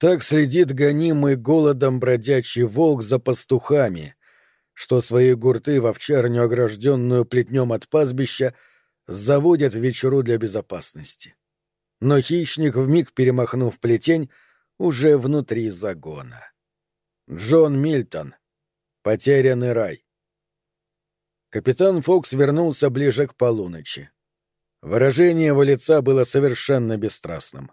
Так следит гонимый голодом бродячий волк за пастухами, что свои гурты в овчарню, огражденную плетнем от пастбища, заводят вечеру для безопасности. Но хищник, вмиг перемахнув плетень, уже внутри загона. Джон Мильтон. Потерянный рай. Капитан Фокс вернулся ближе к полуночи. Выражение его лица было совершенно бесстрастным.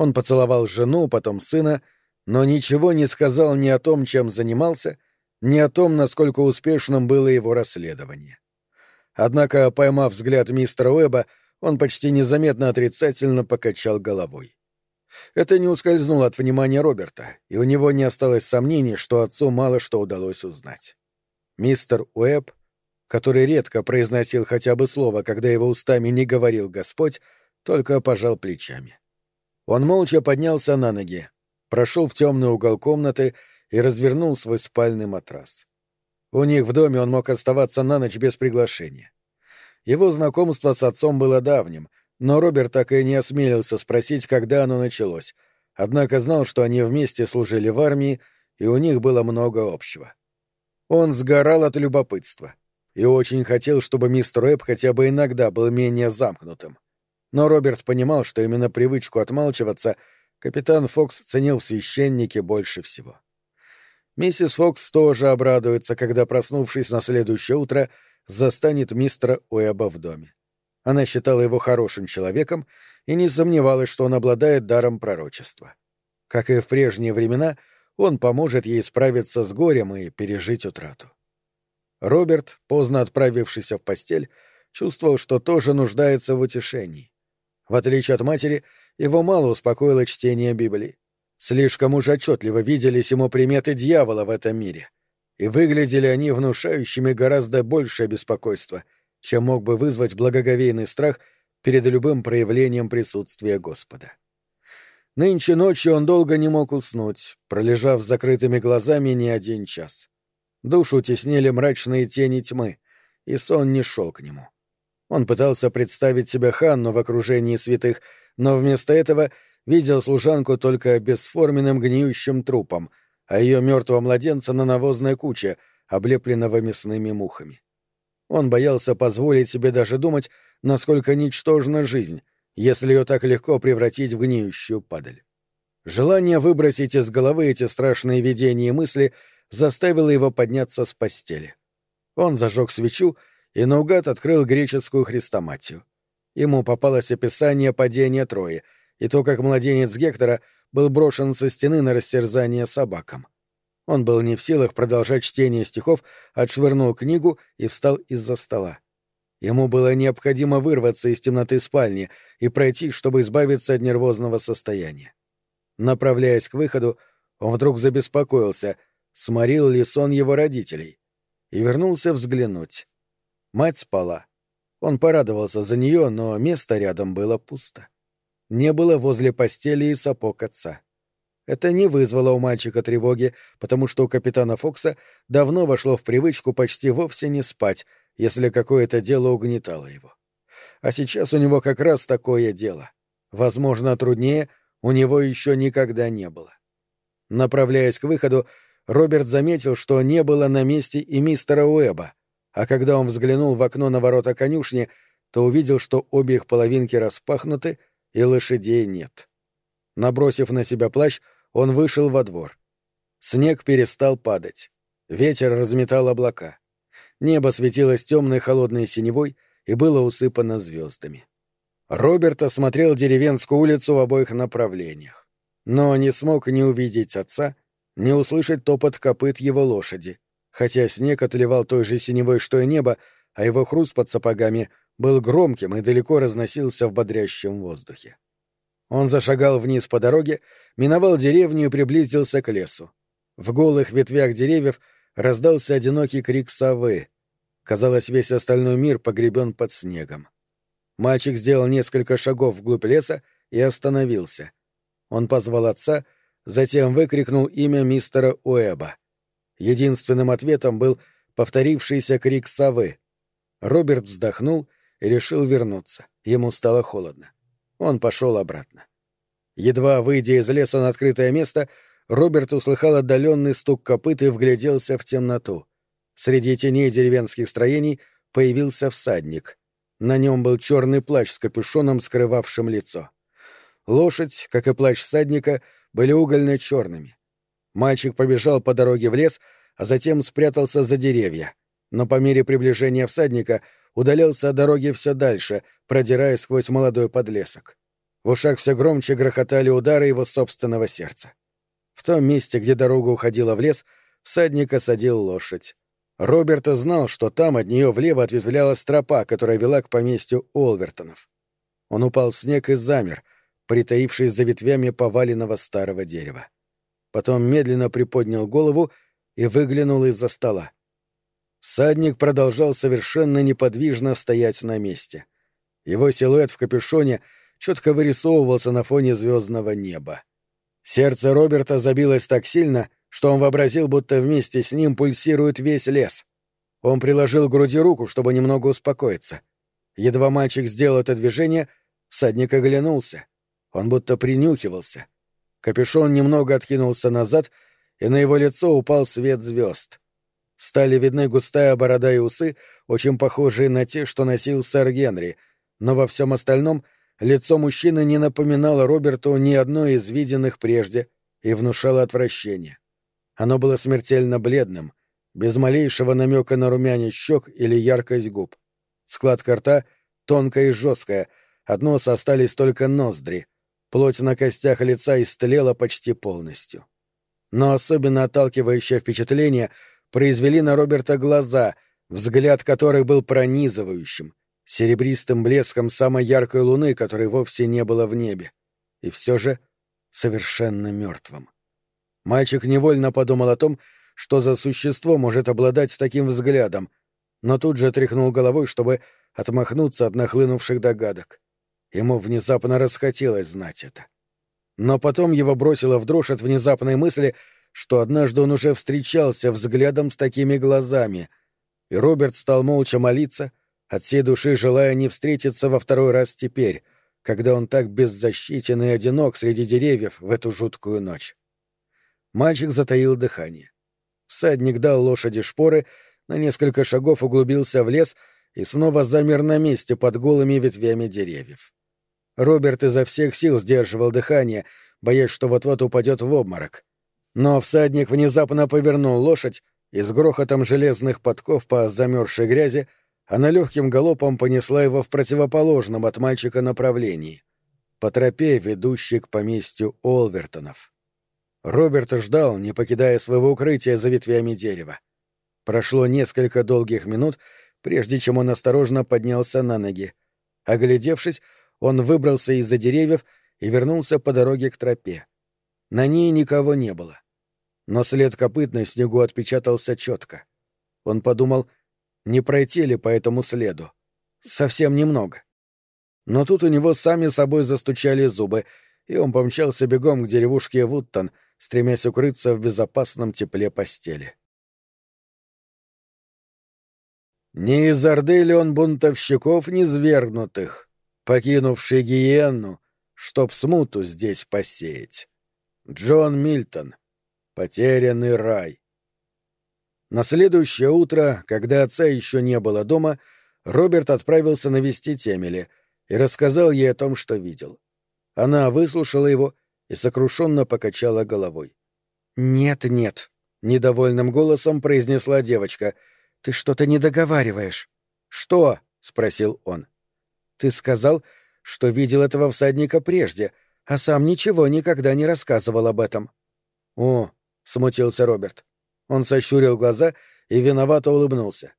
Он поцеловал жену, потом сына, но ничего не сказал ни о том, чем занимался, ни о том, насколько успешным было его расследование. Однако, поймав взгляд мистера Уэба, он почти незаметно отрицательно покачал головой. Это не ускользнуло от внимания Роберта, и у него не осталось сомнений, что отцу мало что удалось узнать. Мистер Уэбб, который редко произносил хотя бы слово, когда его устами не говорил Господь, только пожал плечами. Он молча поднялся на ноги, прошел в темный угол комнаты и развернул свой спальный матрас. У них в доме он мог оставаться на ночь без приглашения. Его знакомство с отцом было давним — но Роберт так и не осмелился спросить, когда оно началось, однако знал, что они вместе служили в армии, и у них было много общего. Он сгорал от любопытства и очень хотел, чтобы мистер Эбб хотя бы иногда был менее замкнутым. Но Роберт понимал, что именно привычку отмалчиваться капитан Фокс ценил в священнике больше всего. Миссис Фокс тоже обрадуется, когда, проснувшись на следующее утро, застанет мистера Уэба в доме. Она считала его хорошим человеком и не сомневалась, что он обладает даром пророчества. Как и в прежние времена, он поможет ей справиться с горем и пережить утрату. Роберт, поздно отправившийся в постель, чувствовал, что тоже нуждается в утешении. В отличие от матери, его мало успокоило чтение Библии. Слишком уж отчетливо виделись ему приметы дьявола в этом мире. И выглядели они внушающими гораздо большее беспокойство — чем мог бы вызвать благоговейный страх перед любым проявлением присутствия Господа. Нынче ночью он долго не мог уснуть, пролежав с закрытыми глазами не один час. Душу теснили мрачные тени тьмы, и сон не шел к нему. Он пытался представить себе Ханну в окружении святых, но вместо этого видел служанку только бесформенным гниющим трупом, а ее мертвого младенца на навозной куче, облепленного мясными мухами. Он боялся позволить себе даже думать, насколько ничтожна жизнь, если ее так легко превратить в гниющую падаль. Желание выбросить из головы эти страшные видения и мысли заставило его подняться с постели. Он зажег свечу и наугад открыл греческую хрестоматию. Ему попалось описание падения Трои и то, как младенец Гектора был брошен со стены на растерзание собакам. Он был не в силах продолжать чтение стихов, отшвырнул книгу и встал из-за стола. Ему было необходимо вырваться из темноты спальни и пройти, чтобы избавиться от нервозного состояния. Направляясь к выходу, он вдруг забеспокоился, сморил ли сон его родителей, и вернулся взглянуть. Мать спала. Он порадовался за нее, но место рядом было пусто. Не было возле постели и сапог отца. Это не вызвало у мальчика тревоги, потому что у капитана Фокса давно вошло в привычку почти вовсе не спать, если какое-то дело угнетало его. А сейчас у него как раз такое дело. Возможно, труднее у него еще никогда не было. Направляясь к выходу, Роберт заметил, что не было на месте и мистера Уэба, а когда он взглянул в окно на ворота конюшни, то увидел, что обе их половинки распахнуты и лошадей нет. Набросив на себя плащ, он вышел во двор. Снег перестал падать. Ветер разметал облака. Небо светилось темной холодной синевой и было усыпано звездами. Роберт осмотрел деревенскую улицу в обоих направлениях, но не смог ни увидеть отца, ни услышать топот копыт его лошади, хотя снег отливал той же синевой, что и небо, а его хруст под сапогами был громким и далеко разносился в бодрящем воздухе. Он зашагал вниз по дороге, миновал деревню и приблизился к лесу. В голых ветвях деревьев раздался одинокий крик совы. Казалось, весь остальной мир погребен под снегом. Мальчик сделал несколько шагов вглубь леса и остановился. Он позвал отца, затем выкрикнул имя мистера Уэба. Единственным ответом был повторившийся крик совы. Роберт вздохнул и решил вернуться. Ему стало холодно. Он пошел обратно. Едва выйдя из леса на открытое место, Роберт услыхал отдаленный стук копыт и вгляделся в темноту. Среди теней деревенских строений появился всадник. На нем был черный плащ с капюшоном, скрывавшим лицо. Лошадь, как и плащ всадника, были угольно-черными. Мальчик побежал по дороге в лес, а затем спрятался за деревья. Но по мере приближения всадника удалялся от дороги все дальше, продираясь сквозь молодой подлесок. В ушах все громче грохотали удары его собственного сердца. В том месте, где дорога уходила в лес, всадник осадил лошадь. Роберта знал, что там от нее влево ответвлялась тропа, которая вела к поместью Олвертонов. Он упал в снег и замер, притаившись за ветвями поваленного старого дерева. Потом медленно приподнял голову и выглянул из-за стола. Всадник продолжал совершенно неподвижно стоять на месте. Его силуэт в капюшоне четко вырисовывался на фоне звездного неба. Сердце Роберта забилось так сильно, что он вообразил, будто вместе с ним пульсирует весь лес. Он приложил к груди руку, чтобы немного успокоиться. Едва мальчик сделал это движение, всадник оглянулся. Он будто принюхивался. Капюшон немного откинулся назад, и на его лицо упал свет звезд. Стали видны густая борода и усы, очень похожие на те, что носил сэр Генри, но во всем остальном лицо мужчины не напоминало Роберту ни одной из виденных прежде и внушало отвращение. Оно было смертельно бледным, без малейшего намека на румянец щек или яркость губ. Складка рта тонкая и жесткая, от носа остались только ноздри. Плоть на костях лица истлела почти полностью. Но особенно отталкивающее впечатление произвели на Роберта глаза, взгляд которых был пронизывающим, серебристым блеском самой яркой луны, которой вовсе не было в небе, и все же совершенно мертвым. Мальчик невольно подумал о том, что за существо может обладать таким взглядом, но тут же тряхнул головой, чтобы отмахнуться от нахлынувших догадок. Ему внезапно расхотелось знать это. Но потом его бросило в дрожь от внезапной мысли, что однажды он уже встречался взглядом с такими глазами, и Роберт стал молча молиться, от всей души желая не встретиться во второй раз теперь, когда он так беззащитен и одинок среди деревьев в эту жуткую ночь. Мальчик затаил дыхание. Всадник дал лошади шпоры, на несколько шагов углубился в лес и снова замер на месте под голыми ветвями деревьев. Роберт изо всех сил сдерживал дыхание, боясь, что вот-вот упадет в обморок. Но всадник внезапно повернул лошадь, и с грохотом железных подков по замерзшей грязи она легким галопом понесла его в противоположном от мальчика направлении, по тропе, ведущей к поместью Олвертонов. Роберт ждал, не покидая своего укрытия за ветвями дерева. Прошло несколько долгих минут, прежде чем он осторожно поднялся на ноги. Оглядевшись, он выбрался из-за деревьев и вернулся по дороге к тропе. На ней никого не было. Но след копыт на снегу отпечатался четко. Он подумал, не пройти ли по этому следу. Совсем немного. Но тут у него сами собой застучали зубы, и он помчался бегом к деревушке Вуттон, стремясь укрыться в безопасном тепле постели. Не из орды ли он бунтовщиков низвергнутых, покинувший гиенну, чтоб смуту здесь посеять? Джон Мильтон. Потерянный рай. На следующее утро, когда отца еще не было дома, Роберт отправился навестить Эмили и рассказал ей о том, что видел. Она выслушала его и сокрушенно покачала головой. «Нет, нет», — недовольным голосом произнесла девочка. «Ты что-то не договариваешь». «Что?» — спросил он. «Ты сказал, что видел этого всадника прежде, а сам ничего никогда не рассказывал об этом». «О», — смутился Роберт. Он сощурил глаза и виновато улыбнулся.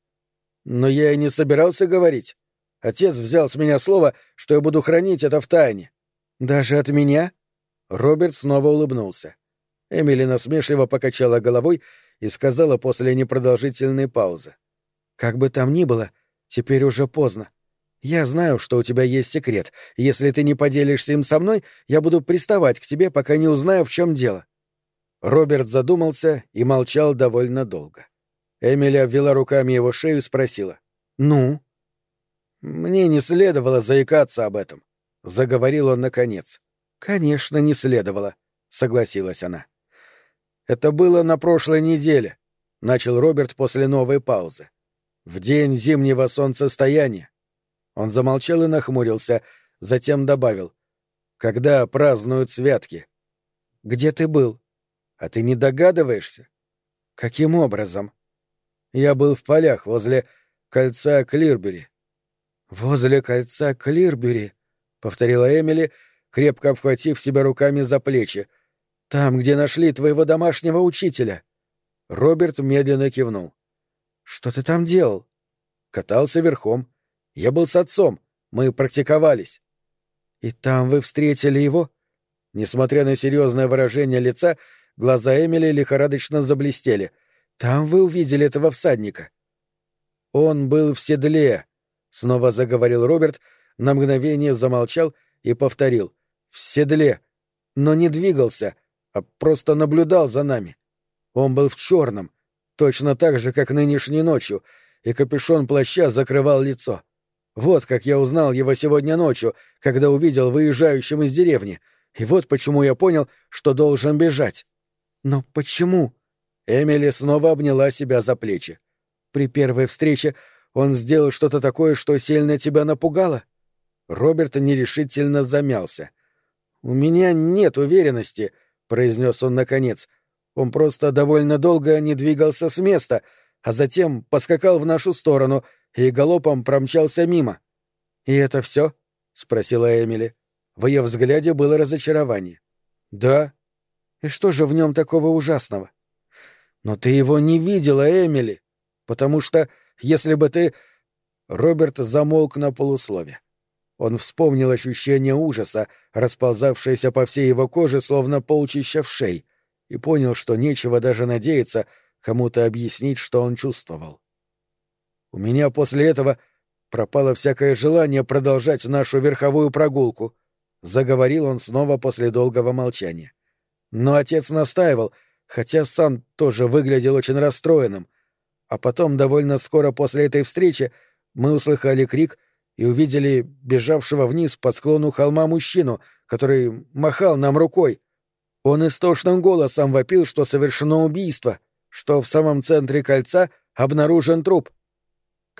«Но я и не собирался говорить. Отец взял с меня слово, что я буду хранить это в тайне». «Даже от меня?» Роберт снова улыбнулся. Эмили насмешливо покачала головой и сказала после непродолжительной паузы. «Как бы там ни было, теперь уже поздно. Я знаю, что у тебя есть секрет. Если ты не поделишься им со мной, я буду приставать к тебе, пока не узнаю, в чем дело». Роберт задумался и молчал довольно долго. Эмили обвела руками его шею и спросила. «Ну?» «Мне не следовало заикаться об этом», — заговорил он наконец. Конечно, не следовало, согласилась она. Это было на прошлой неделе, начал Роберт после новой паузы. В день зимнего солнцестояния. Он замолчал и нахмурился, затем добавил. Когда празднуют святки? Где ты был? А ты не догадываешься? Каким образом? Я был в полях возле кольца Клирбери. Возле кольца Клирбери, повторила Эмили, крепко обхватив себя руками за плечи. Там, где нашли твоего домашнего учителя. Роберт медленно кивнул. Что ты там делал? Катался верхом. Я был с отцом. Мы практиковались. И там вы встретили его? Несмотря на серьезное выражение лица, глаза Эмили лихорадочно заблестели. Там вы увидели этого всадника. Он был в седле, снова заговорил Роберт, на мгновение замолчал и повторил. В седле. Но не двигался, а просто наблюдал за нами. Он был в черном, точно так же, как нынешней ночью, и капюшон плаща закрывал лицо. Вот как я узнал его сегодня ночью, когда увидел выезжающим из деревни, и вот почему я понял, что должен бежать. Но почему? Эмили снова обняла себя за плечи. При первой встрече он сделал что-то такое, что сильно тебя напугало? Роберт нерешительно замялся. «У меня нет уверенности», — произнес он наконец. «Он просто довольно долго не двигался с места, а затем поскакал в нашу сторону и галопом промчался мимо. «И это все? спросила Эмили. В ее взгляде было разочарование. «Да». «И что же в нем такого ужасного?» «Но ты его не видела, Эмили, потому что, если бы ты...» Роберт замолк на полуслове. Он вспомнил ощущение ужаса, расползавшееся по всей его коже, словно полчища вшей, и понял, что нечего даже надеяться кому-то объяснить, что он чувствовал. У меня после этого пропало всякое желание продолжать нашу верховую прогулку, — заговорил он снова после долгого молчания. Но отец настаивал, хотя сам тоже выглядел очень расстроенным. А потом, довольно скоро после этой встречи, мы услыхали крик и увидели бежавшего вниз по склону холма мужчину, который махал нам рукой. Он истошным голосом вопил, что совершено убийство, что в самом центре кольца обнаружен труп —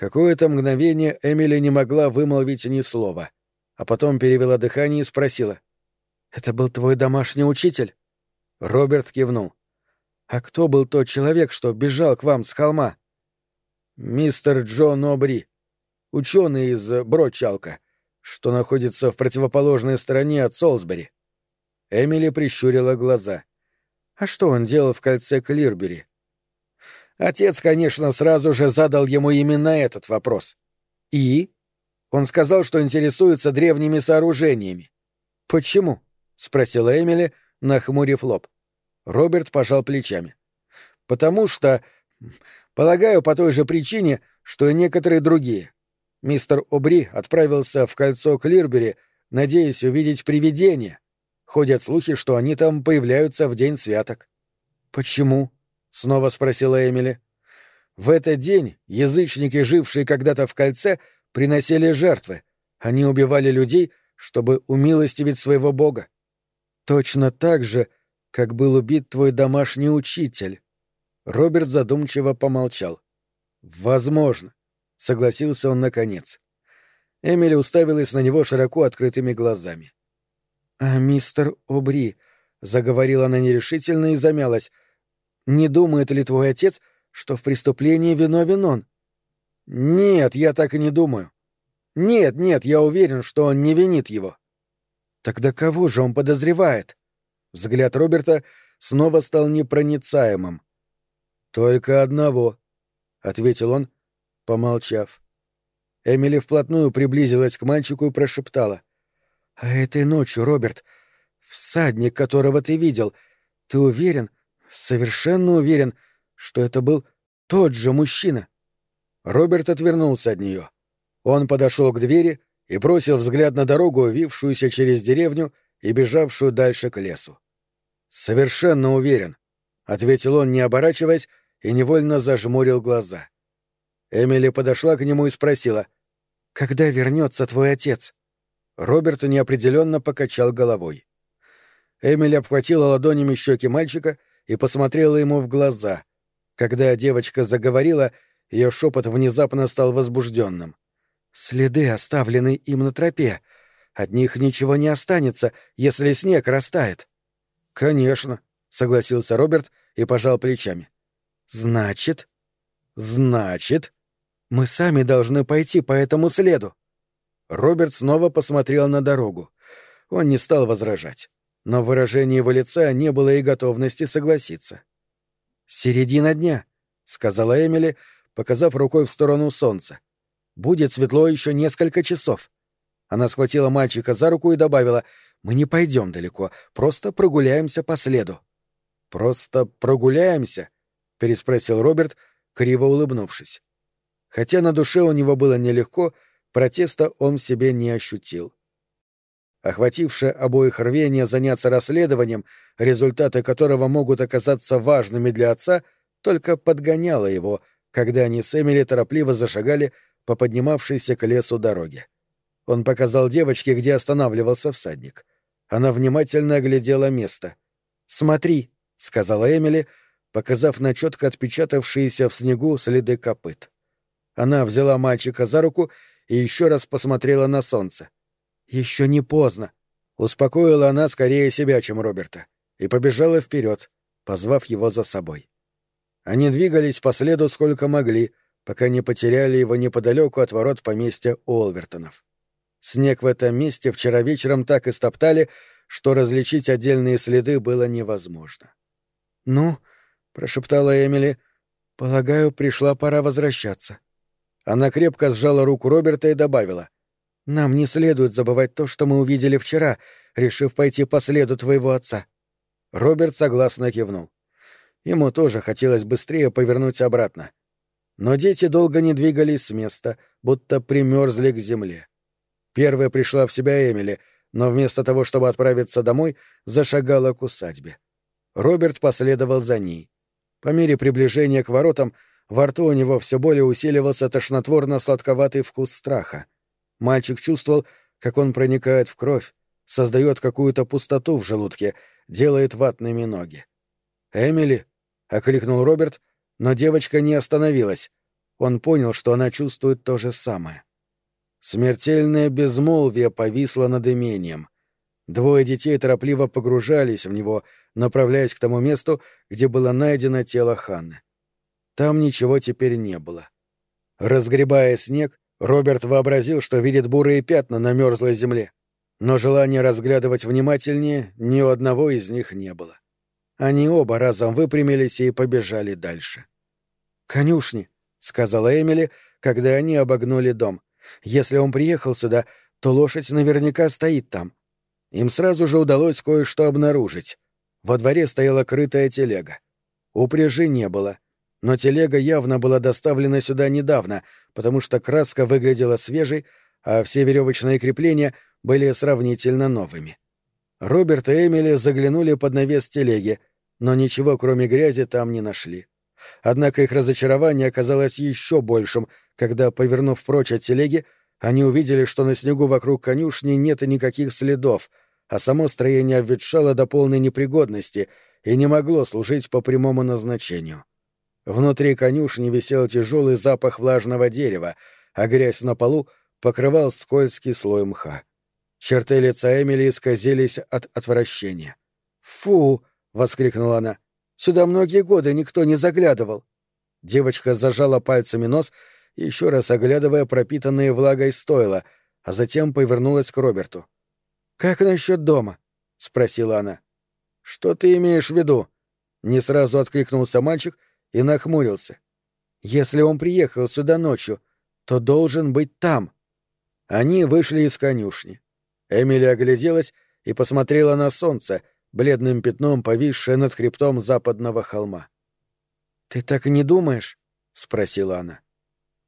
Какое-то мгновение Эмили не могла вымолвить ни слова, а потом перевела дыхание и спросила. «Это был твой домашний учитель?» Роберт кивнул. «А кто был тот человек, что бежал к вам с холма?» «Мистер Джон Обри, ученый из Брочалка, что находится в противоположной стороне от Солсбери». Эмили прищурила глаза. «А что он делал в кольце Клирбери?» Отец, конечно, сразу же задал ему именно этот вопрос. И? Он сказал, что интересуется древними сооружениями. «Почему?» — спросила Эмили, нахмурив лоб. Роберт пожал плечами. «Потому что... Полагаю, по той же причине, что и некоторые другие. Мистер Обри отправился в кольцо Клирбери, надеясь увидеть привидения. Ходят слухи, что они там появляются в день святок». «Почему?» — снова спросила Эмили. «В этот день язычники, жившие когда-то в кольце, приносили жертвы. Они убивали людей, чтобы умилостивить своего бога. Точно так же, как был убит твой домашний учитель». Роберт задумчиво помолчал. «Возможно», — согласился он наконец. Эмили уставилась на него широко открытыми глазами. «А мистер Обри», — заговорила она нерешительно и замялась, не думает ли твой отец, что в преступлении виновен он? Нет, я так и не думаю. Нет, нет, я уверен, что он не винит его. Тогда кого же он подозревает? Взгляд Роберта снова стал непроницаемым. Только одного, ответил он, помолчав. Эмили вплотную приблизилась к мальчику и прошептала. «А этой ночью, Роберт, всадник, которого ты видел, ты уверен, совершенно уверен, что это был тот же мужчина. Роберт отвернулся от нее. Он подошел к двери и бросил взгляд на дорогу, вившуюся через деревню и бежавшую дальше к лесу. «Совершенно уверен», — ответил он, не оборачиваясь, и невольно зажмурил глаза. Эмили подошла к нему и спросила, «Когда вернется твой отец?» Роберт неопределенно покачал головой. Эмили обхватила ладонями щеки мальчика и посмотрела ему в глаза. Когда девочка заговорила, ее шепот внезапно стал возбужденным. «Следы оставлены им на тропе. От них ничего не останется, если снег растает». «Конечно», — согласился Роберт и пожал плечами. «Значит...» «Значит...» «Мы сами должны пойти по этому следу». Роберт снова посмотрел на дорогу. Он не стал возражать, но в выражении его лица не было и готовности согласиться. «Середина дня», — сказала Эмили, показав рукой в сторону солнца. «Будет светло еще несколько часов». Она схватила мальчика за руку и добавила, «Мы не пойдем далеко, просто прогуляемся по следу». «Просто прогуляемся?» — переспросил Роберт, криво улыбнувшись. Хотя на душе у него было нелегко, протеста он себе не ощутил. Охватившее обоих рвение заняться расследованием, результаты которого могут оказаться важными для отца, только подгоняло его, когда они с Эмили торопливо зашагали по поднимавшейся к лесу дороге. Он показал девочке, где останавливался всадник. Она внимательно оглядела место. «Смотри», — сказала Эмили, показав на четко отпечатавшиеся в снегу следы копыт. Она взяла мальчика за руку и еще раз посмотрела на солнце. «Еще не поздно», — успокоила она скорее себя, чем Роберта, и побежала вперед, позвав его за собой. Они двигались по следу сколько могли, пока не потеряли его неподалеку от ворот поместья Уолвертонов. Снег в этом месте вчера вечером так истоптали, что различить отдельные следы было невозможно. «Ну», — прошептала Эмили, — «полагаю, пришла пора возвращаться». Она крепко сжала руку Роберта и добавила. «Нам не следует забывать то, что мы увидели вчера, решив пойти по следу твоего отца». Роберт согласно кивнул. Ему тоже хотелось быстрее повернуть обратно. Но дети долго не двигались с места, будто примерзли к земле. Первая пришла в себя Эмили, но вместо того, чтобы отправиться домой, зашагала к усадьбе. Роберт последовал за ней. По мере приближения к воротам во рту у него все более усиливался тошнотворно-сладковатый вкус страха. Мальчик чувствовал, как он проникает в кровь, создает какую-то пустоту в желудке, делает ватными ноги. «Эмили!» — окликнул Роберт, но девочка не остановилась. Он понял, что она чувствует то же самое. Смертельное безмолвие повисло над имением. Двое детей торопливо погружались в него, направляясь к тому месту, где было найдено тело Ханны. Там ничего теперь не было. Разгребая снег, Роберт вообразил, что видит бурые пятна на мерзлой земле, но желания разглядывать внимательнее ни у одного из них не было. Они оба разом выпрямились и побежали дальше. «Конюшни», — сказала Эмили, когда они обогнули дом — если он приехал сюда, то лошадь наверняка стоит там. Им сразу же удалось кое-что обнаружить. Во дворе стояла крытая телега. Упряжи не было, но телега явно была доставлена сюда недавно, потому что краска выглядела свежей, а все веревочные крепления были сравнительно новыми. Роберт и Эмили заглянули под навес телеги, но ничего, кроме грязи, там не нашли. Однако их разочарование оказалось еще большим, когда, повернув прочь от телеги, они увидели, что на снегу вокруг конюшни нет никаких следов, а само строение обветшало до полной непригодности и не могло служить по прямому назначению. Внутри конюшни висел тяжелый запах влажного дерева, а грязь на полу покрывал скользкий слой мха. Черты лица Эмили исказились от отвращения. «Фу!» — воскликнула она. «Сюда многие годы никто не заглядывал». Девочка зажала пальцами нос еще раз оглядывая пропитанные влагой стойла, а затем повернулась к Роберту. «Как насчет дома?» — спросила она. «Что ты имеешь в виду?» Не сразу откликнулся мальчик и нахмурился. «Если он приехал сюда ночью, то должен быть там». Они вышли из конюшни. Эмили огляделась и посмотрела на солнце, бледным пятном повисшее над хребтом западного холма. «Ты так и не думаешь?» — спросила она.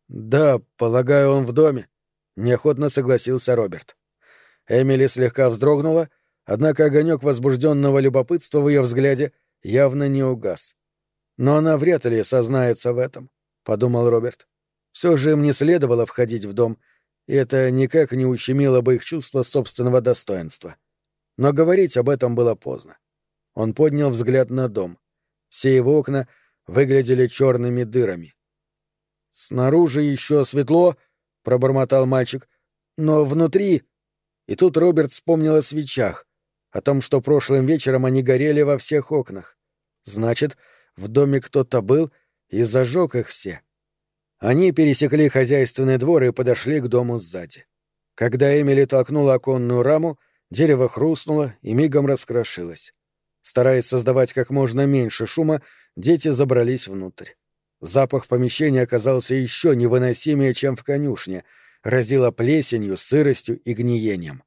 «Да, полагаю, он в доме», — неохотно согласился Роберт. Эмили слегка вздрогнула, однако огонек возбужденного любопытства в ее взгляде явно не угас. «Но она вряд ли сознается в этом», — подумал Роберт. «Все же им не следовало входить в дом, и это никак не ущемило бы их чувство собственного достоинства». Но говорить об этом было поздно. Он поднял взгляд на дом. Все его окна выглядели черными дырами. «Снаружи еще светло», — пробормотал мальчик, — «но внутри...» И тут Роберт вспомнил о свечах, о том, что прошлым вечером они горели во всех окнах. Значит, в доме кто-то был и зажег их все. Они пересекли хозяйственный двор и подошли к дому сзади. Когда Эмили толкнула оконную раму, дерево хрустнуло и мигом раскрошилось. Стараясь создавать как можно меньше шума, дети забрались внутрь. Запах помещения оказался еще невыносимее, чем в конюшне, разило плесенью, сыростью и гниением.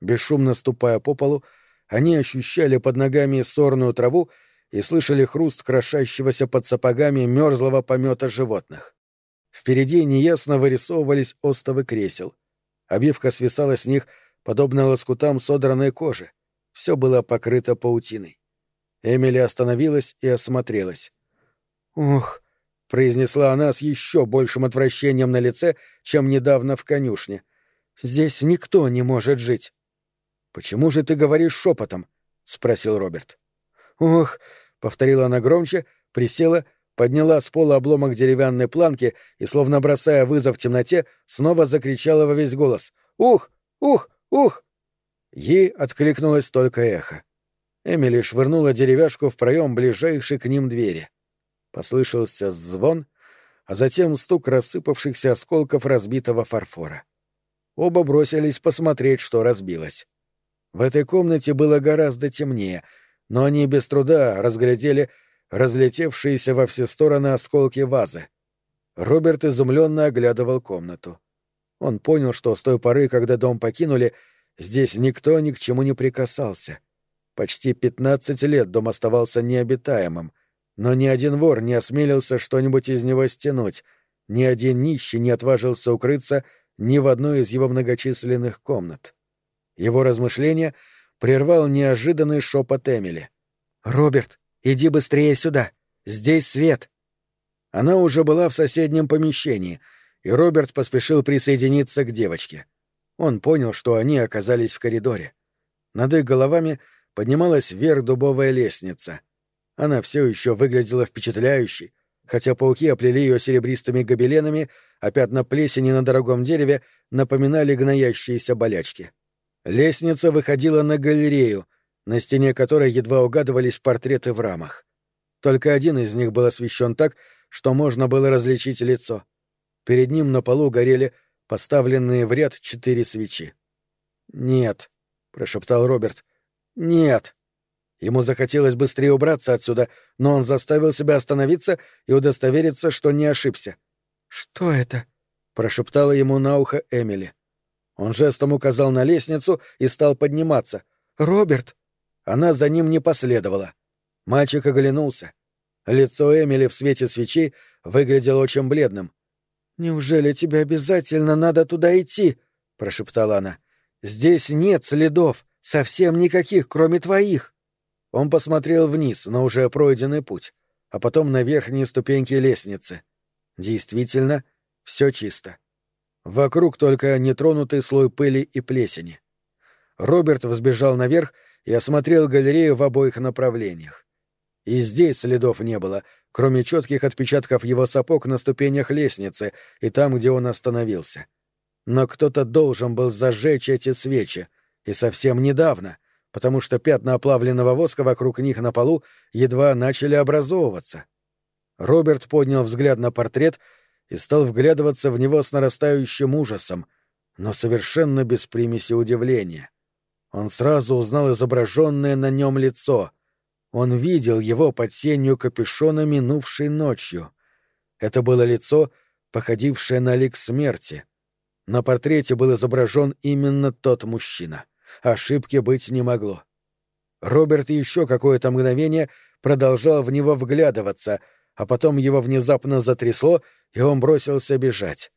Бесшумно ступая по полу, они ощущали под ногами сорную траву и слышали хруст крошащегося под сапогами мерзлого помета животных. Впереди неясно вырисовывались остовы кресел. Обивка свисала с них, подобно лоскутам содранной кожи. Все было покрыто паутиной. Эмили остановилась и осмотрелась. «Ох!» — произнесла она с еще большим отвращением на лице, чем недавно в конюшне. «Здесь никто не может жить». «Почему же ты говоришь шепотом?» — спросил Роберт. «Ох!» Повторила она громче, присела, подняла с пола обломок деревянной планки и, словно бросая вызов темноте, снова закричала во весь голос «Ух! Ух! Ух!» Ей откликнулось только эхо. Эмили швырнула деревяшку в проем ближайшей к ним двери. Послышался звон, а затем стук рассыпавшихся осколков разбитого фарфора. Оба бросились посмотреть, что разбилось. В этой комнате было гораздо темнее — но они без труда разглядели разлетевшиеся во все стороны осколки вазы. Роберт изумленно оглядывал комнату. Он понял, что с той поры, когда дом покинули, здесь никто ни к чему не прикасался. Почти пятнадцать лет дом оставался необитаемым, но ни один вор не осмелился что-нибудь из него стянуть, ни один нищий не отважился укрыться ни в одной из его многочисленных комнат. Его размышления — прервал неожиданный шепот Эмили. «Роберт, иди быстрее сюда! Здесь свет!» Она уже была в соседнем помещении, и Роберт поспешил присоединиться к девочке. Он понял, что они оказались в коридоре. Над их головами поднималась вверх дубовая лестница. Она все еще выглядела впечатляющей, хотя пауки оплели ее серебристыми гобеленами, а пятна плесени на дорогом дереве напоминали гноящиеся болячки. Лестница выходила на галерею, на стене которой едва угадывались портреты в рамах. Только один из них был освещен так, что можно было различить лицо. Перед ним на полу горели поставленные в ряд четыре свечи. «Нет», — прошептал Роберт, — «нет». Ему захотелось быстрее убраться отсюда, но он заставил себя остановиться и удостовериться, что не ошибся. «Что это?» — прошептала ему на ухо Эмили. Он жестом указал на лестницу и стал подниматься. «Роберт!» Она за ним не последовала. Мальчик оглянулся. Лицо Эмили в свете свечи выглядело очень бледным. «Неужели тебе обязательно надо туда идти?» — прошептала она. «Здесь нет следов, совсем никаких, кроме твоих». Он посмотрел вниз на уже пройденный путь, а потом на верхние ступеньки лестницы. Действительно, все чисто. Вокруг только нетронутый слой пыли и плесени. Роберт взбежал наверх и осмотрел галерею в обоих направлениях. И здесь следов не было, кроме четких отпечатков его сапог на ступенях лестницы и там, где он остановился. Но кто-то должен был зажечь эти свечи, и совсем недавно, потому что пятна оплавленного воска вокруг них на полу едва начали образовываться. Роберт поднял взгляд на портрет — и стал вглядываться в него с нарастающим ужасом, но совершенно без примеси удивления. Он сразу узнал изображенное на нем лицо. Он видел его под сенью капюшона минувшей ночью. Это было лицо, походившее на лик смерти. На портрете был изображен именно тот мужчина. Ошибки быть не могло. Роберт еще какое-то мгновение продолжал в него вглядываться, а потом его внезапно затрясло, и он бросился бежать.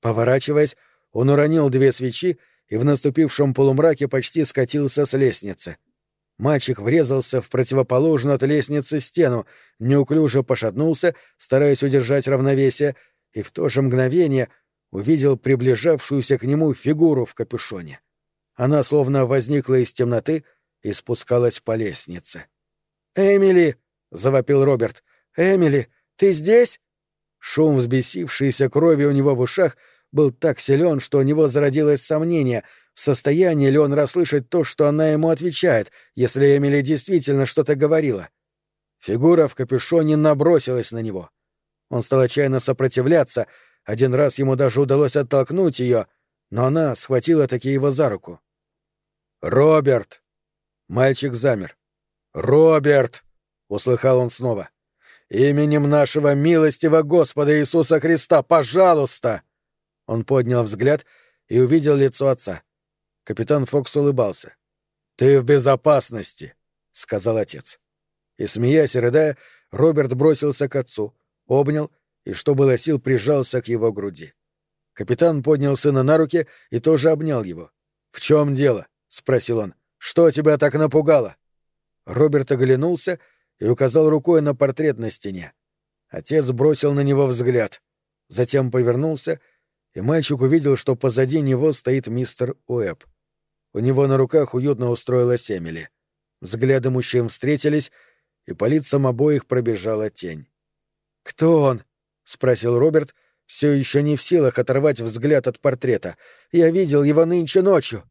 Поворачиваясь, он уронил две свечи и в наступившем полумраке почти скатился с лестницы. Мальчик врезался в противоположную от лестницы стену, неуклюже пошатнулся, стараясь удержать равновесие, и в то же мгновение увидел приближавшуюся к нему фигуру в капюшоне. Она словно возникла из темноты, и спускалась по лестнице. «Эмили!» — завопил Роберт. «Эмили, ты здесь?» Шум взбесившейся крови у него в ушах был так силен, что у него зародилось сомнение, в состоянии ли он расслышать то, что она ему отвечает, если Эмили действительно что-то говорила. Фигура в капюшоне набросилась на него. Он стал отчаянно сопротивляться, один раз ему даже удалось оттолкнуть ее, но она схватила таки его за руку. «Роберт!» Мальчик замер. «Роберт!» — услыхал он снова. «Именем нашего милостивого Господа Иисуса Христа, пожалуйста!» Он поднял взгляд и увидел лицо отца. Капитан Фокс улыбался. «Ты в безопасности», — сказал отец. И, смеясь и рыдая, Роберт бросился к отцу, обнял и, что было сил, прижался к его груди. Капитан поднял сына на руки и тоже обнял его. «В чем дело?» — спросил он. «Что тебя так напугало?» Роберт оглянулся и указал рукой на портрет на стене. Отец бросил на него взгляд, затем повернулся, и мальчик увидел, что позади него стоит мистер Уэбб. У него на руках уютно устроилась Эмили. Взгляды мужчин встретились, и по лицам обоих пробежала тень. «Кто он?» — спросил Роберт, все еще не в силах оторвать взгляд от портрета. «Я видел его нынче ночью».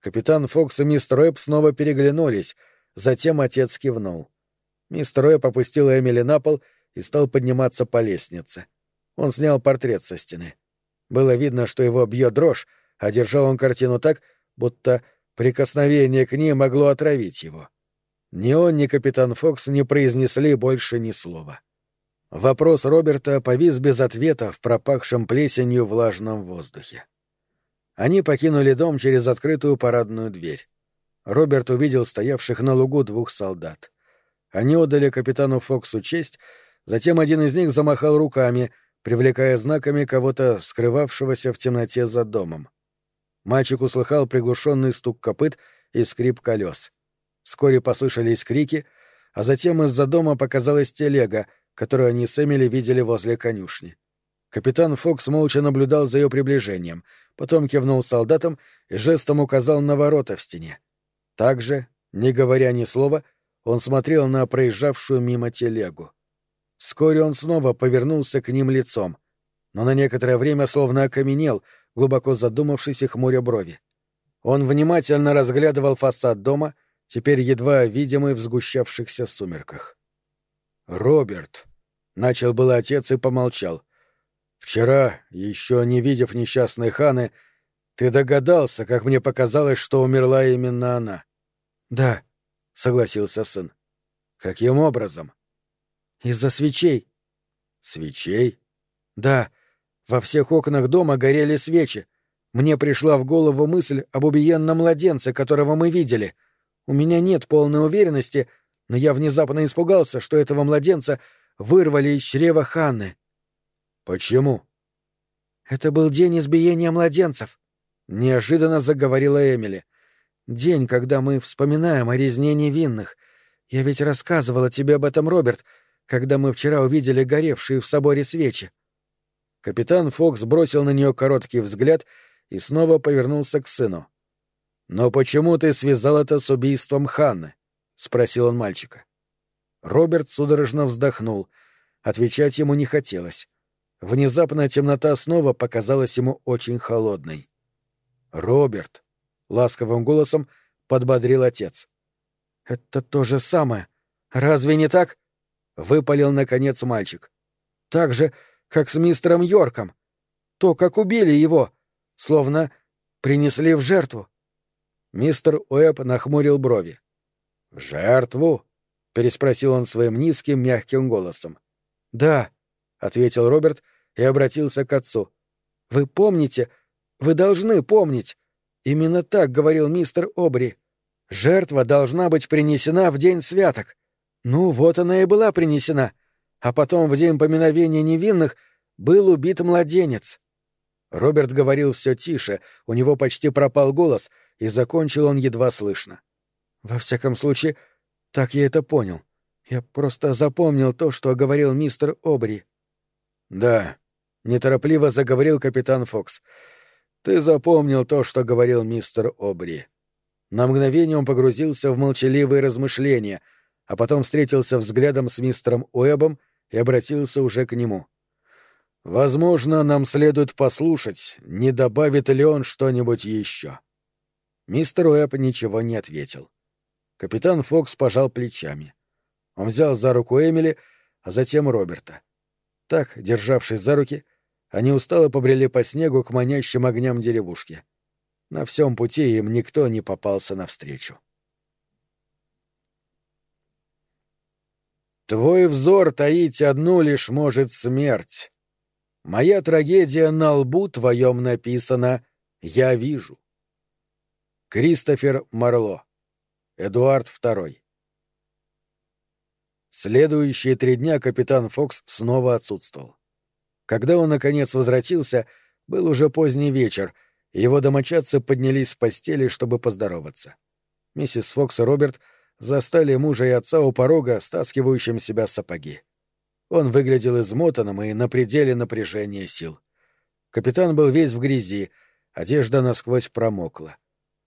Капитан Фокс и мистер Уэбб снова переглянулись, затем отец кивнул. Мистер Уэбб опустил Эмили на пол и стал подниматься по лестнице. Он снял портрет со стены. Было видно, что его бьет дрожь, а держал он картину так, будто прикосновение к ней могло отравить его. Ни он, ни капитан Фокс не произнесли больше ни слова. Вопрос Роберта повис без ответа в пропахшем плесенью влажном воздухе. Они покинули дом через открытую парадную дверь. Роберт увидел стоявших на лугу двух солдат. Они отдали капитану Фоксу честь, затем один из них замахал руками, привлекая знаками кого-то скрывавшегося в темноте за домом. Мальчик услыхал приглушенный стук копыт и скрип колес. Вскоре послышались крики, а затем из-за дома показалась телега, которую они с Эмили видели возле конюшни. Капитан Фокс молча наблюдал за ее приближением, потом кивнул солдатам и жестом указал на ворота в стене. Также, не говоря ни слова, он смотрел на проезжавшую мимо телегу. Вскоре он снова повернулся к ним лицом, но на некоторое время словно окаменел, глубоко задумавшись и хмуря брови. Он внимательно разглядывал фасад дома, теперь едва видимый в сгущавшихся сумерках. «Роберт», — начал был отец и помолчал. «Вчера, еще не видев несчастной Ханы, ты догадался, как мне показалось, что умерла именно она». «Да», — согласился сын. «Каким образом?» Из-за свечей. Свечей? Да. Во всех окнах дома горели свечи. Мне пришла в голову мысль об убиенном младенце, которого мы видели. У меня нет полной уверенности, но я внезапно испугался, что этого младенца вырвали из чрева Ханны. Почему? Это был день избиения младенцев. Неожиданно заговорила Эмили. День, когда мы вспоминаем о резне невинных. Я ведь рассказывала тебе об этом, Роберт, когда мы вчера увидели горевшие в соборе свечи. Капитан Фокс бросил на нее короткий взгляд и снова повернулся к сыну. «Но почему ты связал это с убийством Ханны?» — спросил он мальчика. Роберт судорожно вздохнул. Отвечать ему не хотелось. Внезапно темнота снова показалась ему очень холодной. «Роберт!» — ласковым голосом подбодрил отец. «Это то же самое. Разве не так?» выпалил наконец мальчик. Так же, как с мистером Йорком. То, как убили его, словно принесли в жертву. Мистер Уэбб нахмурил брови. «В жертву?» — переспросил он своим низким, мягким голосом. «Да», — ответил Роберт и обратился к отцу. «Вы помните? Вы должны помнить. Именно так говорил мистер Обри. Жертва должна быть принесена в день святок. Ну, вот она и была принесена. А потом, в день поминовения невинных, был убит младенец. Роберт говорил все тише, у него почти пропал голос, и закончил он едва слышно. Во всяком случае, так я это понял. Я просто запомнил то, что говорил мистер Обри. Да, неторопливо заговорил капитан Фокс. Ты запомнил то, что говорил мистер Обри. На мгновение он погрузился в молчаливые размышления, а потом встретился взглядом с мистером Уэбом и обратился уже к нему. «Возможно, нам следует послушать, не добавит ли он что-нибудь еще». Мистер Уэб ничего не ответил. Капитан Фокс пожал плечами. Он взял за руку Эмили, а затем Роберта. Так, державшись за руки, они устало побрели по снегу к манящим огням деревушки. На всем пути им никто не попался навстречу. Твой взор таить одну лишь может смерть. Моя трагедия на лбу твоем написана «Я вижу». Кристофер Марло. Эдуард II. Следующие три дня капитан Фокс снова отсутствовал. Когда он, наконец, возвратился, был уже поздний вечер, и его домочадцы поднялись с постели, чтобы поздороваться. Миссис Фокс и Роберт застали мужа и отца у порога, стаскивающим себя сапоги. Он выглядел измотанным и на пределе напряжения сил. Капитан был весь в грязи, одежда насквозь промокла.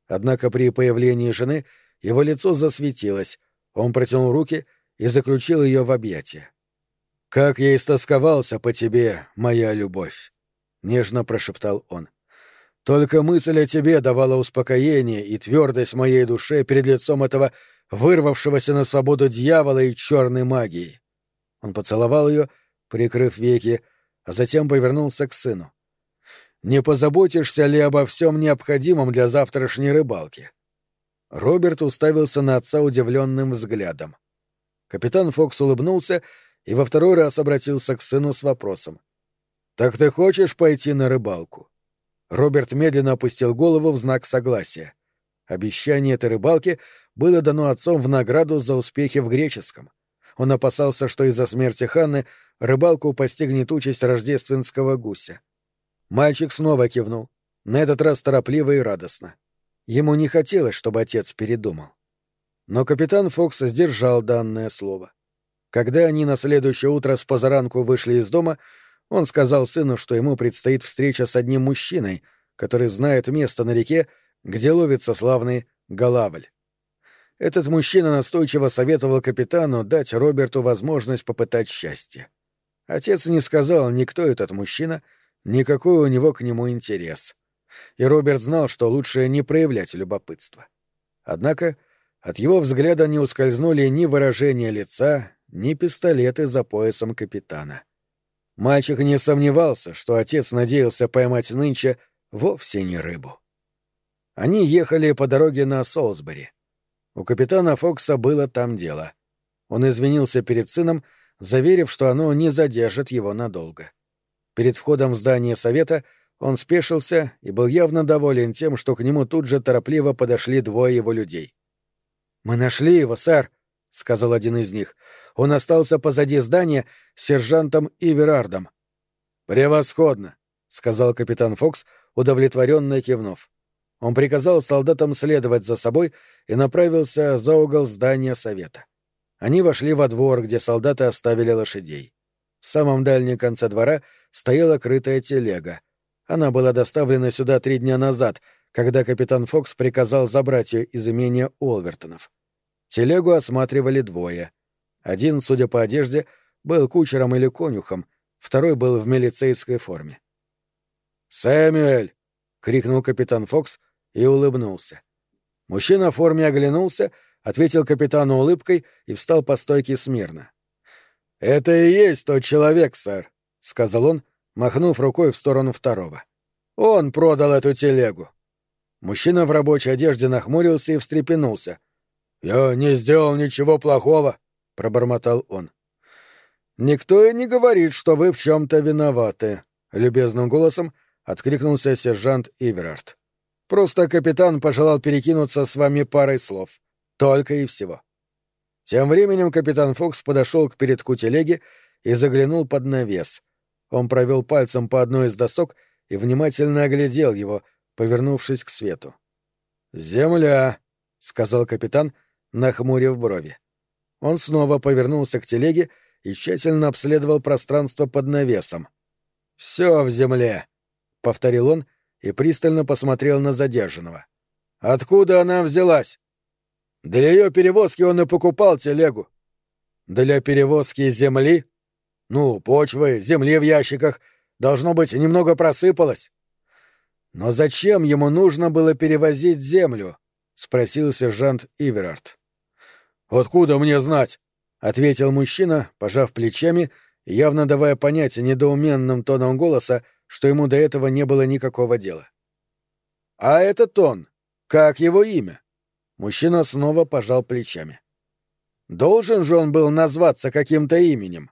Однако при появлении жены его лицо засветилось, он протянул руки и заключил ее в объятия. «Как я истосковался по тебе, моя любовь!» — нежно прошептал он. «Только мысль о тебе давала успокоение и твердость моей душе перед лицом этого вырвавшегося на свободу дьявола и черной магии». Он поцеловал ее, прикрыв веки, а затем повернулся к сыну. «Не позаботишься ли обо всем необходимом для завтрашней рыбалки?» Роберт уставился на отца удивленным взглядом. Капитан Фокс улыбнулся и во второй раз обратился к сыну с вопросом. «Так ты хочешь пойти на рыбалку?» Роберт медленно опустил голову в знак согласия. Обещание этой рыбалки было дано отцом в награду за успехи в греческом. Он опасался, что из-за смерти Ханны рыбалку постигнет участь рождественского гуся. Мальчик снова кивнул, на этот раз торопливо и радостно. Ему не хотелось, чтобы отец передумал. Но капитан Фокс сдержал данное слово. Когда они на следующее утро с позаранку вышли из дома, он сказал сыну, что ему предстоит встреча с одним мужчиной, который знает место на реке, где ловится славный Галавль. Этот мужчина настойчиво советовал капитану дать Роберту возможность попытать счастье. Отец не сказал ни кто этот мужчина, ни какой у него к нему интерес. И Роберт знал, что лучше не проявлять любопытство. Однако от его взгляда не ускользнули ни выражение лица, ни пистолеты за поясом капитана. Мальчик не сомневался, что отец надеялся поймать нынче вовсе не рыбу. Они ехали по дороге на Солсбери. У капитана Фокса было там дело. Он извинился перед сыном, заверив, что оно не задержит его надолго. Перед входом в здание совета он спешился и был явно доволен тем, что к нему тут же торопливо подошли двое его людей. «Мы нашли его, сэр», — сказал один из них. «Он остался позади здания с сержантом Иверардом». «Превосходно», — сказал капитан Фокс, удовлетворенно кивнув. Он приказал солдатам следовать за собой и направился за угол здания совета. Они вошли во двор, где солдаты оставили лошадей. В самом дальнем конце двора стояла крытая телега. Она была доставлена сюда три дня назад, когда капитан Фокс приказал забрать ее из имения Уолвертонов. Телегу осматривали двое. Один, судя по одежде, был кучером или конюхом, второй был в милицейской форме. «Сэмюэль!» — крикнул капитан Фокс и улыбнулся. Мужчина в форме оглянулся, ответил капитану улыбкой и встал по стойке смирно. «Это и есть тот человек, сэр», — сказал он, махнув рукой в сторону второго. «Он продал эту телегу». Мужчина в рабочей одежде нахмурился и встрепенулся — «Я не сделал ничего плохого», — пробормотал он. «Никто и не говорит, что вы в чем-то виноваты», — любезным голосом откликнулся сержант Иверард. «Просто капитан пожелал перекинуться с вами парой слов. Только и всего». Тем временем капитан Фокс подошел к передку телеги и заглянул под навес. Он провел пальцем по одной из досок и внимательно оглядел его, повернувшись к свету. «Земля», — сказал капитан, нахмурив брови. Он снова повернулся к телеге и тщательно обследовал пространство под навесом. «Все в земле», — повторил он и пристально посмотрел на задержанного. Откуда она взялась? Для ее перевозки он и покупал телегу. Для перевозки земли? Ну, почвы, земли в ящиках. Должно быть, немного просыпалось. Но зачем ему нужно было перевозить землю? — спросил сержант Иверард. «Откуда мне знать?» — ответил мужчина, пожав плечами, явно давая понять недоуменным тоном голоса, что ему до этого не было никакого дела. «А этот он? Как его имя?» Мужчина снова пожал плечами. «Должен же он был назваться каким-то именем?»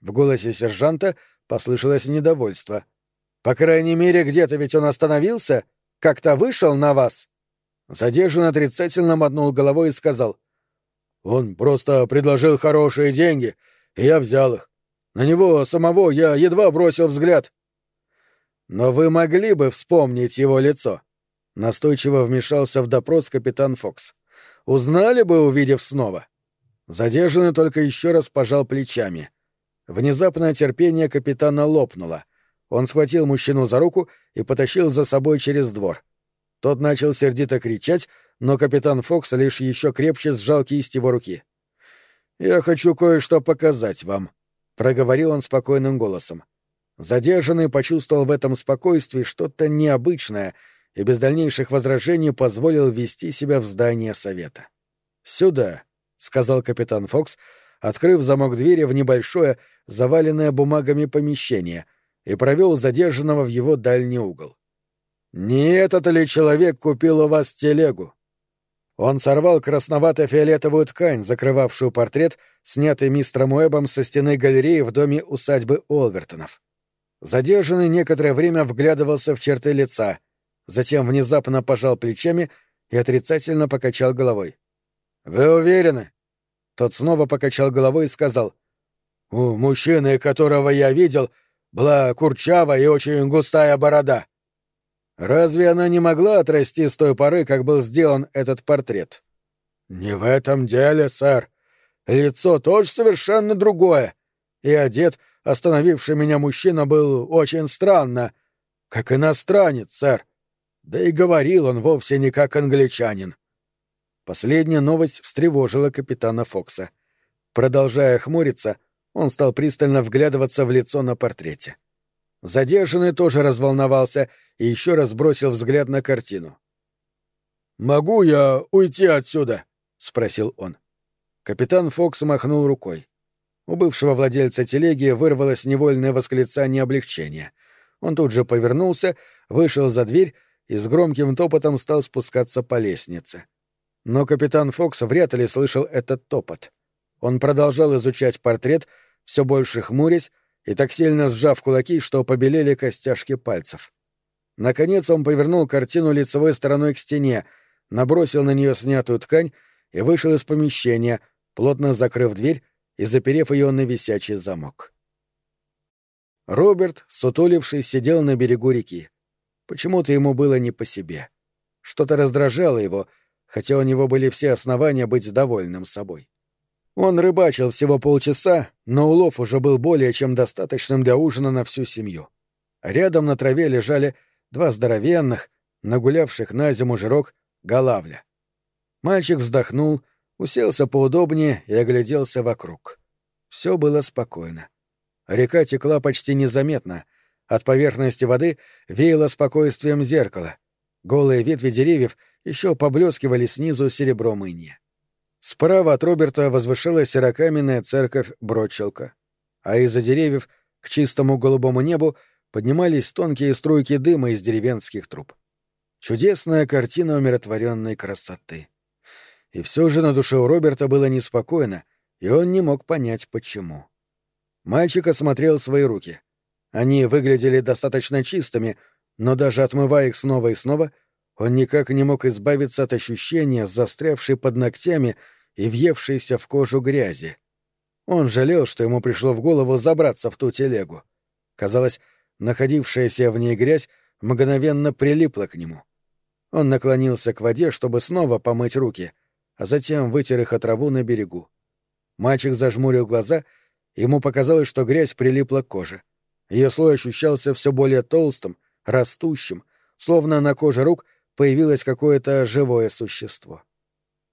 В голосе сержанта послышалось недовольство. «По крайней мере, где-то ведь он остановился? Как-то вышел на вас?» Задержан отрицательно мотнул головой и сказал. «Он просто предложил хорошие деньги, и я взял их. На него самого я едва бросил взгляд». «Но вы могли бы вспомнить его лицо?» Настойчиво вмешался в допрос капитан Фокс. «Узнали бы, увидев снова?» Задержанный только еще раз пожал плечами. Внезапное терпение капитана лопнуло. Он схватил мужчину за руку и потащил за собой через двор. Тот начал сердито кричать, но капитан Фокс лишь еще крепче сжал кисть его руки. «Я хочу кое-что показать вам», — проговорил он спокойным голосом. Задержанный почувствовал в этом спокойствии что-то необычное и без дальнейших возражений позволил ввести себя в здание совета. «Сюда», — сказал капитан Фокс, открыв замок двери в небольшое, заваленное бумагами помещение, и провел задержанного в его дальний угол. «Не этот ли человек купил у вас телегу?» Он сорвал красновато-фиолетовую ткань, закрывавшую портрет, снятый мистером Уэбом со стены галереи в доме усадьбы Олвертонов. Задержанный некоторое время вглядывался в черты лица, затем внезапно пожал плечами и отрицательно покачал головой. «Вы уверены?» Тот снова покачал головой и сказал. «У мужчины, которого я видел, была курчавая и очень густая борода. Разве она не могла отрасти с той поры, как был сделан этот портрет? Не в этом деле, сэр. Лицо тоже совершенно другое. И одет, остановивший меня мужчина, был очень странно. Как иностранец, сэр. Да и говорил он вовсе не как англичанин. Последняя новость встревожила капитана Фокса. Продолжая хмуриться, он стал пристально вглядываться в лицо на портрете. Задержанный тоже разволновался и еще раз бросил взгляд на картину. «Могу я уйти отсюда?» — спросил он. Капитан Фокс махнул рукой. У бывшего владельца телеги вырвалось невольное восклицание облегчения. Он тут же повернулся, вышел за дверь и с громким топотом стал спускаться по лестнице. Но капитан Фокс вряд ли слышал этот топот. Он продолжал изучать портрет, все больше хмурясь, и так сильно сжав кулаки, что побелели костяшки пальцев. Наконец он повернул картину лицевой стороной к стене, набросил на нее снятую ткань и вышел из помещения, плотно закрыв дверь и заперев ее на висячий замок. Роберт, сутулившись, сидел на берегу реки. Почему-то ему было не по себе. Что-то раздражало его, хотя у него были все основания быть довольным собой. Он рыбачил всего полчаса, но улов уже был более чем достаточным для ужина на всю семью. Рядом на траве лежали два здоровенных, нагулявших на зиму жирок, голавля. Мальчик вздохнул, уселся поудобнее и огляделся вокруг. Все было спокойно. Река текла почти незаметно. От поверхности воды веяло спокойствием зеркала. Голые ветви деревьев еще поблескивали снизу серебром инья. Справа от Роберта возвышалась серокаменная церковь Бродчелка, а из-за деревьев к чистому голубому небу поднимались тонкие струйки дыма из деревенских труб. Чудесная картина умиротворенной красоты. И все же на душе у Роберта было неспокойно, и он не мог понять, почему. Мальчик осмотрел свои руки. Они выглядели достаточно чистыми, но даже отмывая их снова и снова, он никак не мог избавиться от ощущения, застрявшей под ногтями, и въевшейся в кожу грязи. Он жалел, что ему пришло в голову забраться в ту телегу. Казалось, находившаяся в ней грязь мгновенно прилипла к нему. Он наклонился к воде, чтобы снова помыть руки, а затем вытер их от траву на берегу. Мальчик зажмурил глаза, ему показалось, что грязь прилипла к коже. Ее слой ощущался все более толстым, растущим, словно на коже рук появилось какое-то живое существо.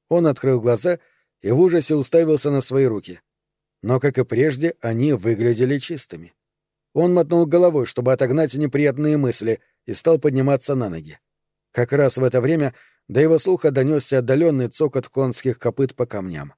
Он открыл глаза и в ужасе уставился на свои руки. Но, как и прежде, они выглядели чистыми. Он мотнул головой, чтобы отогнать неприятные мысли, и стал подниматься на ноги. Как раз в это время до его слуха донесся отдаленный цокот конских копыт по камням.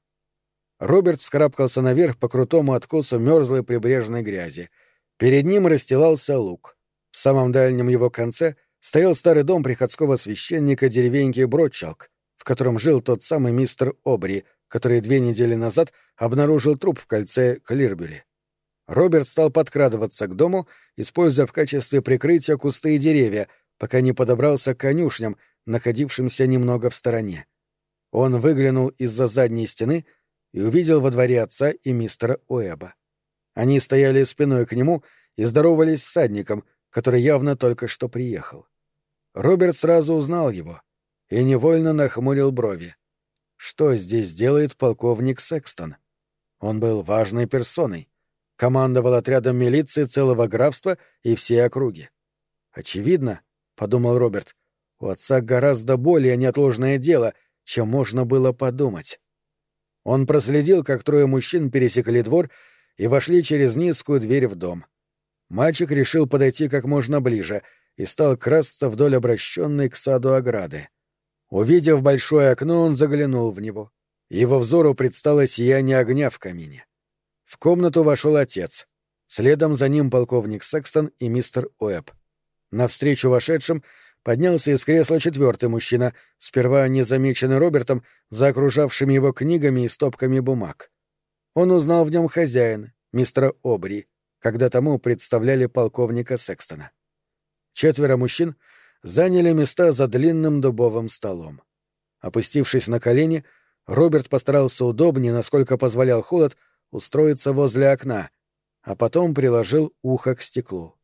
Роберт вскарабкался наверх по крутому откосу мерзлой прибрежной грязи. Перед ним расстилался луг. В самом дальнем его конце стоял старый дом приходского священника деревеньки Бродчалк, в котором жил тот самый мистер Обри, который две недели назад обнаружил труп в кольце Клирбери. Роберт стал подкрадываться к дому, используя в качестве прикрытия кусты и деревья, пока не подобрался к конюшням, находившимся немного в стороне. Он выглянул из-за задней стены и увидел во дворе отца и мистера Уэба. Они стояли спиной к нему и здоровались всадником, который явно только что приехал. Роберт сразу узнал его и невольно нахмурил брови. Что здесь делает полковник Секстон? Он был важной персоной, командовал отрядом милиции целого графства и всей округи. Очевидно, — подумал Роберт, — у отца гораздо более неотложное дело, чем можно было подумать. Он проследил, как трое мужчин пересекли двор и вошли через низкую дверь в дом. Мальчик решил подойти как можно ближе и стал красться вдоль обращенной к саду ограды. Увидев большое окно, он заглянул в него. Его взору предстало сияние огня в камине. В комнату вошел отец. Следом за ним полковник Секстон и мистер Уэбб. Навстречу вошедшим поднялся из кресла четвертый мужчина, сперва незамеченный Робертом за окружавшими его книгами и стопками бумаг. Он узнал в нем хозяина, мистера Обри, когда тому представляли полковника Секстона. Четверо мужчин заняли места за длинным дубовым столом. Опустившись на колени, Роберт постарался удобнее, насколько позволял холод, устроиться возле окна, а потом приложил ухо к стеклу.